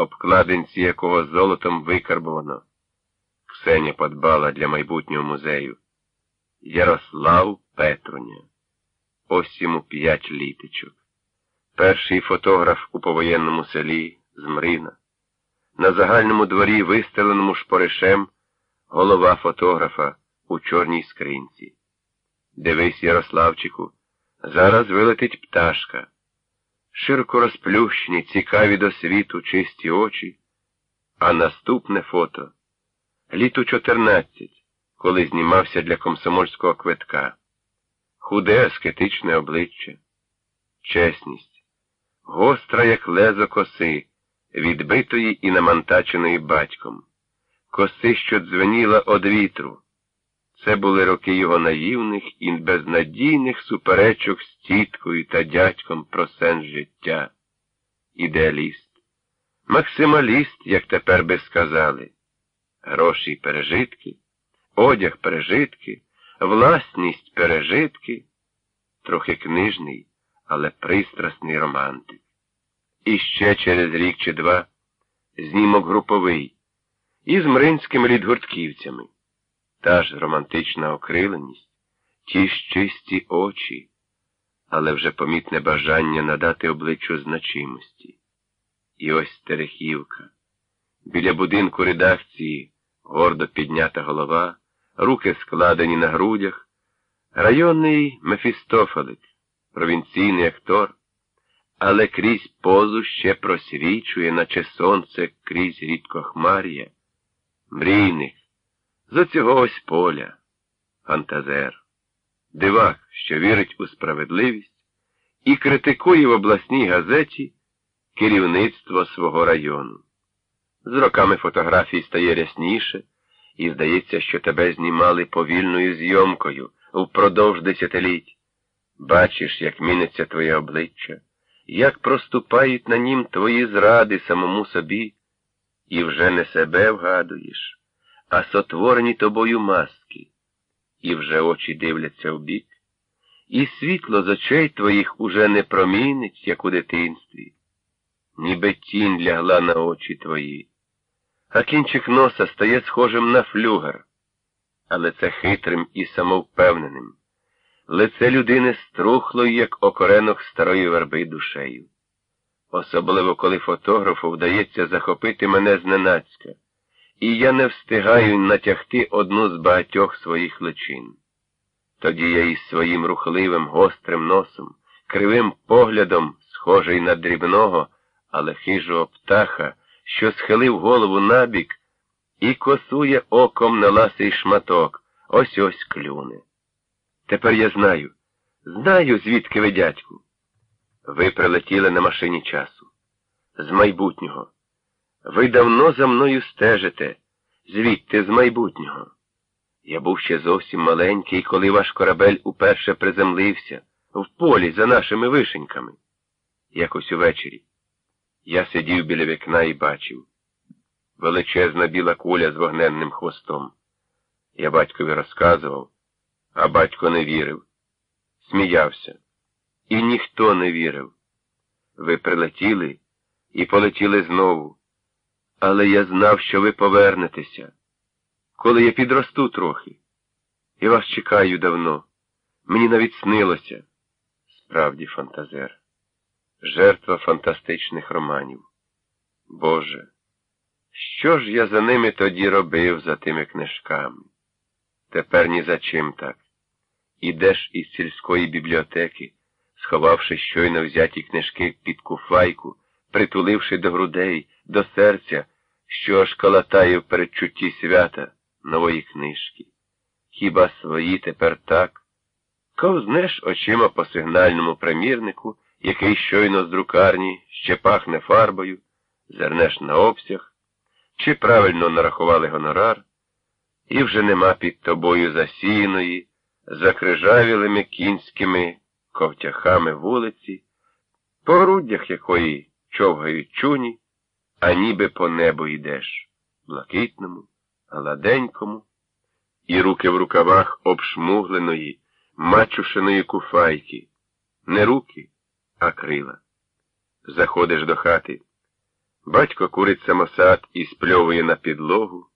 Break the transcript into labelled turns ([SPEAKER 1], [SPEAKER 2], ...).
[SPEAKER 1] обкладинці якого золотом викарбовано. Ксеня подбала для майбутнього музею. Ярослав Петруня. Ось йому п'ять літочок. Перший фотограф у повоєнному селі Змрина. На загальному дворі, вистеленому шпоришем, голова фотографа у чорній скринці. Дивись, Ярославчику, зараз вилетить пташка. Широко розплющені, цікаві до світу, чисті очі. А наступне фото літу 14, коли знімався для комсомольського квитка. Худе аскетичне обличчя, чесність, гостра, як лезо коси, відбитої і намантаченої батьком, коси, що дзвеніла од вітру. Це були роки його наївних і безнадійних суперечок з тіткою та дядьком про сенс життя. Ідеаліст, максималіст, як тепер би сказали, гроші пережитки, одяг пережитки, власність пережитки, трохи книжний, але пристрасний романтик. І ще через рік чи два знімок груповий із мринськими лідгуртківцями. Та ж романтична окриленість, ті ж чисті очі, але вже помітне бажання надати обличчю значимості. І ось Терехівка. Біля будинку редакції гордо піднята голова, руки складені на грудях, районний Мефістофелик, провінційний актор, але крізь позу ще просвічує, наче сонце крізь рідкохмар'я, мрійник. З цього ось поля, фантазер, дивак, що вірить у справедливість і критикує в обласній газеті керівництво свого району. З роками фотографій стає рясніше, і здається, що тебе знімали повільною зйомкою впродовж десятиліть. Бачиш, як міниться твоє обличчя, як проступають на нім твої зради самому собі, і вже не себе вгадуєш а сотворені тобою маски, і вже очі дивляться в бік, і світло з очей твоїх уже не промінить, як у дитинстві, ніби тінь лягла на очі твої, а кінчик носа стає схожим на флюгер, але це хитрим і самовпевненим. Лице людини струхло, як окоренок старої верби душею. Особливо, коли фотографу вдається захопити мене зненацька і я не встигаю натягти одну з багатьох своїх личин. Тоді я із своїм рухливим гострим носом, кривим поглядом, схожий на дрібного, але хижого птаха, що схилив голову набік і косує оком на ласий шматок, ось ось клюне. Тепер я знаю, знаю, звідки ви, дядьку. Ви прилетіли на машині часу. З майбутнього. Ви давно за мною стежите, звідти з майбутнього. Я був ще зовсім маленький, коли ваш корабель уперше приземлився в полі за нашими вишеньками. Якось увечері. Я сидів біля вікна і бачив величезна біла куля з вогненним хвостом. Я батькові розказував, а батько не вірив, сміявся. І ніхто не вірив. Ви прилетіли і полетіли знову. Але я знав, що ви повернетеся, коли я підросту трохи. Я вас чекаю давно. Мені навіть снилося. Справді, фантазер, жертва фантастичних романів. Боже, що ж я за ними тоді робив, за тими книжками? Тепер ні за чим так. Ідеш із сільської бібліотеки, сховавши щойно взяті книжки під куфайку, притуливши до грудей, до серця, що аж калатає в передчутті свята нової книжки. Хіба свої тепер так? Ковзнеш очима по сигнальному примірнику, який щойно з друкарні ще пахне фарбою, зернеш на обсяг, чи правильно нарахували гонорар, і вже нема під тобою засіяної, закрижавілими кінськими ковтяхами вулиці, по грудях якої човгають чуні, а ніби по небу йдеш, блакитному, гладенькому, і руки в рукавах обшмугленої, мачушеної куфайки, не руки, а крила. Заходиш до хати. Батько курить самосад і спльовує на підлогу.